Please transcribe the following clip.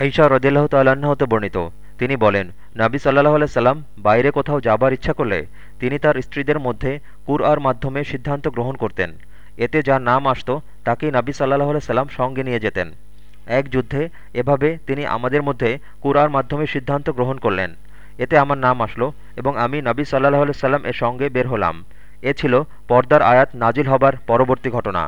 আইসা রদিল্লাহ তাল্লাহ্ন হতে বর্ণিত। তিনি বলেন, নাবি সাল্লাহ সাল্লাম বাইরে কোথাও যাবার ইচ্ছা করলে তিনি তার স্ত্রীদের মধ্যে কুরআর মাধ্যমে সিদ্ধান্ত গ্রহণ করতেন। এতে যার নাম আসত, তাকেই নাবি সাল্লাহ সাল্লাম সঙ্গে নিয়ে যেতেন। এক যুদ্ধে এভাবে তিনি আমাদের মধ্যে কুরআর মাধ্যমে সিদ্ধান্ত গ্রহণ করলেন। এতে আমার নাম আসলো এবং আমি নাবি সাল্লাহ সাল্লাম এর সঙ্গে বের হলাম। এ ছিল পর্দার আয়াত নাজিল হবার পরবর্তী ঘটনা।